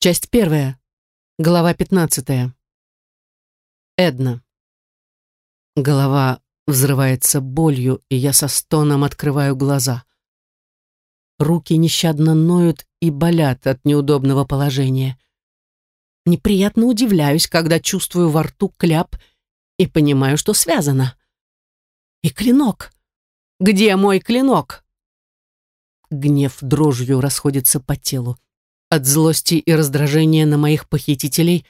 Часть первая. Глава пятнадцатая. Эдна. Голова взрывается болью, и я со стоном открываю глаза. Руки нещадно ноют и болят от неудобного положения. Неприятно удивляюсь, когда чувствую во рту кляп и понимаю, что связано. И клинок. Где мой клинок? Гнев дрожью расходится по телу. От злости и раздражения на моих похитителей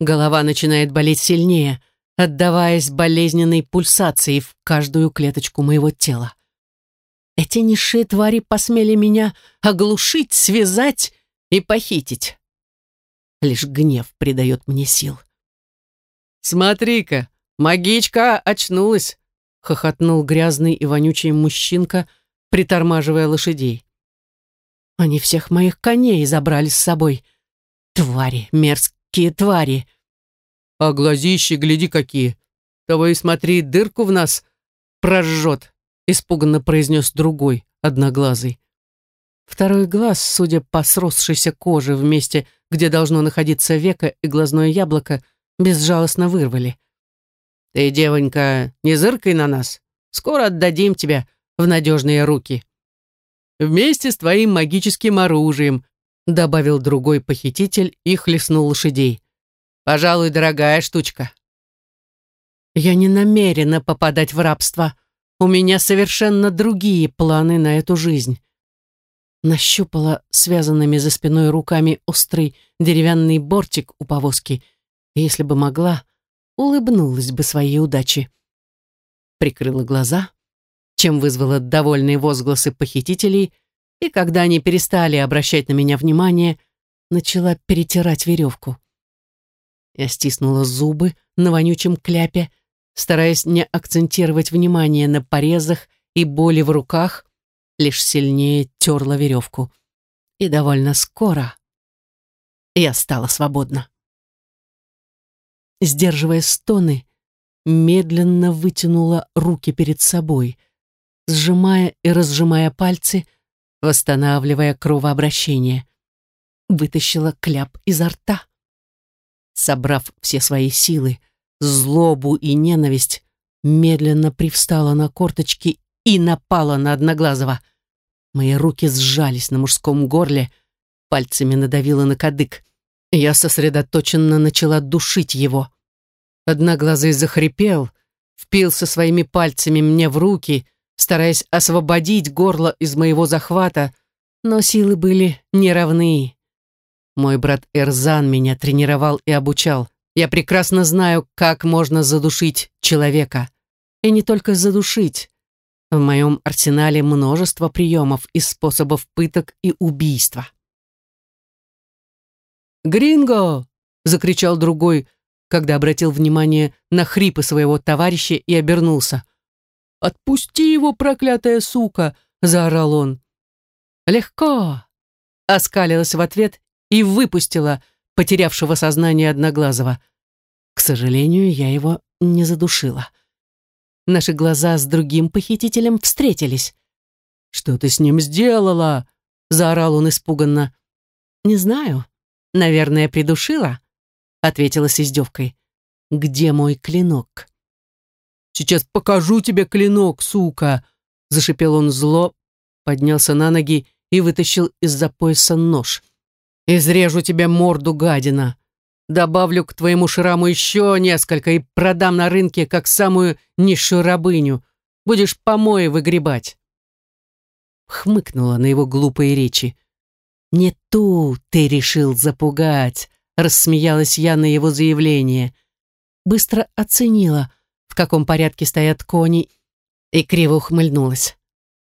голова начинает болеть сильнее, отдаваясь болезненной пульсации в каждую клеточку моего тела. Эти низшие твари посмели меня оглушить, связать и похитить. Лишь гнев придает мне сил. «Смотри-ка, магичка очнулась!» — хохотнул грязный и вонючий мужчинка, притормаживая лошадей. Они всех моих коней забрали с собой. Твари, мерзкие твари. А глазищи, гляди какие. Того и смотри, дырку в нас прожжет, испуганно произнес другой, одноглазый. Второй глаз, судя по сросшейся коже в месте, где должно находиться веко и глазное яблоко, безжалостно вырвали. «Ты, девонька, не зыркай на нас. Скоро отдадим тебя в надежные руки» вместе с твоим магическим оружием», добавил другой похититель и хлестнул лошадей. «Пожалуй, дорогая штучка». «Я не намерена попадать в рабство. У меня совершенно другие планы на эту жизнь». Нащупала связанными за спиной руками острый деревянный бортик у повозки, и, если бы могла, улыбнулась бы своей удаче. Прикрыла глаза, чем вызвало довольные возгласы похитителей, и когда они перестали обращать на меня внимание, начала перетирать веревку. Я стиснула зубы на вонючем кляпе, стараясь не акцентировать внимание на порезах и боли в руках, лишь сильнее терла веревку. И довольно скоро я стала свободна. Сдерживая стоны, медленно вытянула руки перед собой — сжимая и разжимая пальцы, восстанавливая кровообращение. Вытащила кляп изо рта. Собрав все свои силы, злобу и ненависть, медленно привстала на корточки и напала на Одноглазого. Мои руки сжались на мужском горле, пальцами надавила на кадык. Я сосредоточенно начала душить его. Одноглазый захрипел, впился своими пальцами мне в руки, стараясь освободить горло из моего захвата, но силы были неравны. Мой брат Эрзан меня тренировал и обучал. Я прекрасно знаю, как можно задушить человека. И не только задушить. В моем арсенале множество приемов и способов пыток и убийства. «Гринго!» — закричал другой, когда обратил внимание на хрипы своего товарища и обернулся. «Отпусти его, проклятая сука!» — заорал он. «Легко!» — оскалилась в ответ и выпустила потерявшего сознание Одноглазого. К сожалению, я его не задушила. Наши глаза с другим похитителем встретились. «Что ты с ним сделала?» — заорал он испуганно. «Не знаю. Наверное, придушила», — ответила с издевкой. «Где мой клинок?» Сейчас покажу тебе клинок, сука!» Зашипел он зло, поднялся на ноги и вытащил из-за пояса нож. «Изрежу тебе морду, гадина! Добавлю к твоему шраму еще несколько и продам на рынке как самую низшую рабыню. Будешь помои выгребать!» Хмыкнула на его глупые речи. «Не ту ты решил запугать!» Рассмеялась я на его заявление. Быстро оценила — в каком порядке стоят кони, и криво ухмыльнулась.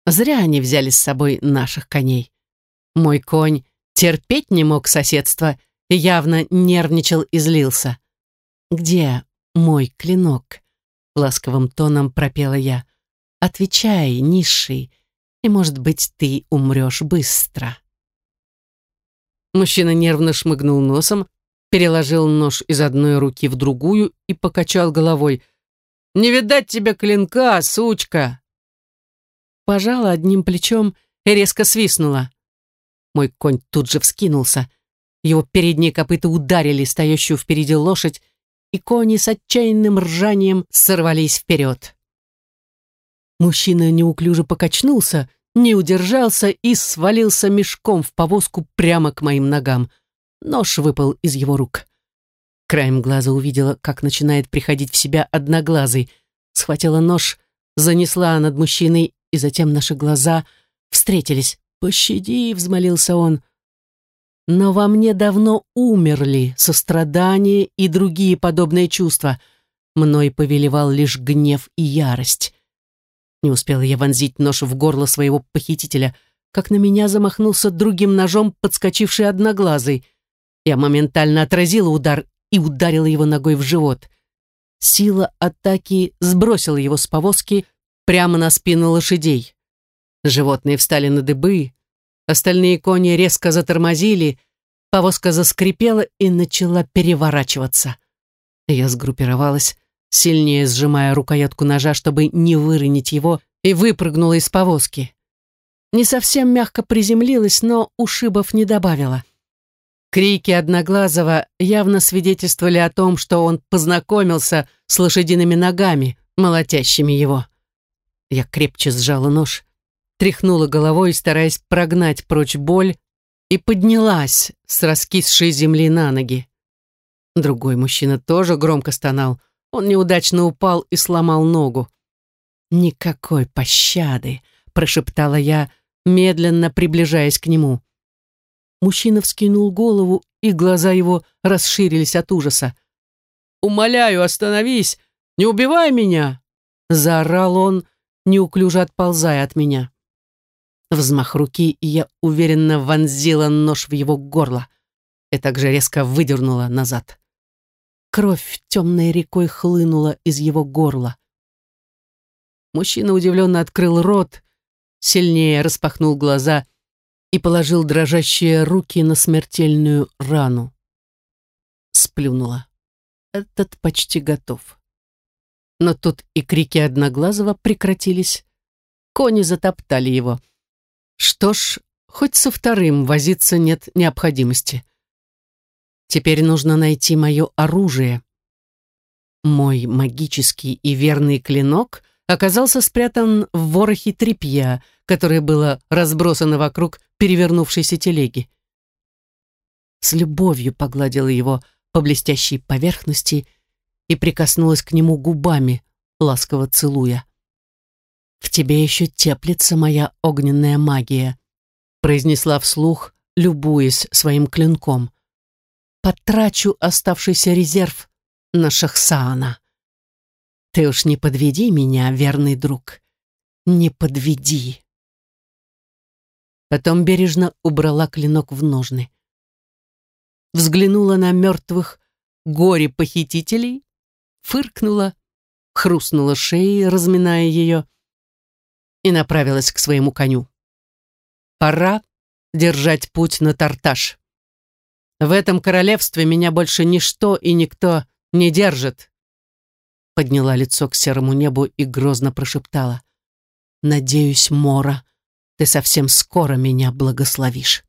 Зря они взяли с собой наших коней. Мой конь терпеть не мог соседства и явно нервничал и злился. «Где мой клинок?» — ласковым тоном пропела я. «Отвечай, низший, и, может быть, ты умрешь быстро». Мужчина нервно шмыгнул носом, переложил нож из одной руки в другую и покачал головой, не видать тебе клинка, сучка!» Пожала одним плечом и резко свистнула. Мой конь тут же вскинулся. Его передние копыта ударили стоящую впереди лошадь, и кони с отчаянным ржанием сорвались вперед. Мужчина неуклюже покачнулся, не удержался и свалился мешком в повозку прямо к моим ногам. Нож выпал из его рук. Краем глаза увидела, как начинает приходить в себя одноглазый. Схватила нож, занесла над мужчиной, и затем наши глаза встретились. «Пощади!» — взмолился он. Но во мне давно умерли сострадание и другие подобные чувства. Мной повелевал лишь гнев и ярость. Не успела я вонзить нож в горло своего похитителя, как на меня замахнулся другим ножом подскочивший одноглазый. Я моментально отразила удар и ударила его ногой в живот. Сила атаки сбросила его с повозки прямо на спину лошадей. Животные встали на дыбы, остальные кони резко затормозили, повозка заскрипела и начала переворачиваться. Я сгруппировалась, сильнее сжимая рукоятку ножа, чтобы не выронить его, и выпрыгнула из повозки. Не совсем мягко приземлилась, но ушибов не добавила. Крики Одноглазого явно свидетельствовали о том, что он познакомился с лошадиными ногами, молотящими его. Я крепче сжала нож, тряхнула головой, стараясь прогнать прочь боль, и поднялась с раскисшей земли на ноги. Другой мужчина тоже громко стонал — он неудачно упал и сломал ногу. «Никакой пощады», — прошептала я, медленно приближаясь к нему. Мужчина вскинул голову, и глаза его расширились от ужаса. «Умоляю, остановись! Не убивай меня!» Заорал он, неуклюже отползая от меня. Взмах руки, и я уверенно вонзила нож в его горло и также резко выдернула назад. Кровь темной рекой хлынула из его горла. Мужчина удивленно открыл рот, сильнее распахнул глаза и положил дрожащие руки на смертельную рану. Сплюнула. Этот почти готов. Но тут и крики Одноглазого прекратились. Кони затоптали его. Что ж, хоть со вторым возиться нет необходимости. Теперь нужно найти мое оружие. Мой магический и верный клинок оказался спрятан в ворохе тряпья, которое было разбросано вокруг перевернувшейся телеги. С любовью погладила его по блестящей поверхности и прикоснулась к нему губами, ласково целуя. «В тебе еще теплится моя огненная магия», произнесла вслух, любуясь своим клинком потрачу оставшийся резерв на Шахсаана. Ты уж не подведи меня, верный друг, не подведи. Потом бережно убрала клинок в ножны. Взглянула на мертвых горе-похитителей, фыркнула, хрустнула шеей, разминая ее, и направилась к своему коню. Пора держать путь на Тарташ. В этом королевстве меня больше ничто и никто не держит. Подняла лицо к серому небу и грозно прошептала. Надеюсь, Мора, ты совсем скоро меня благословишь.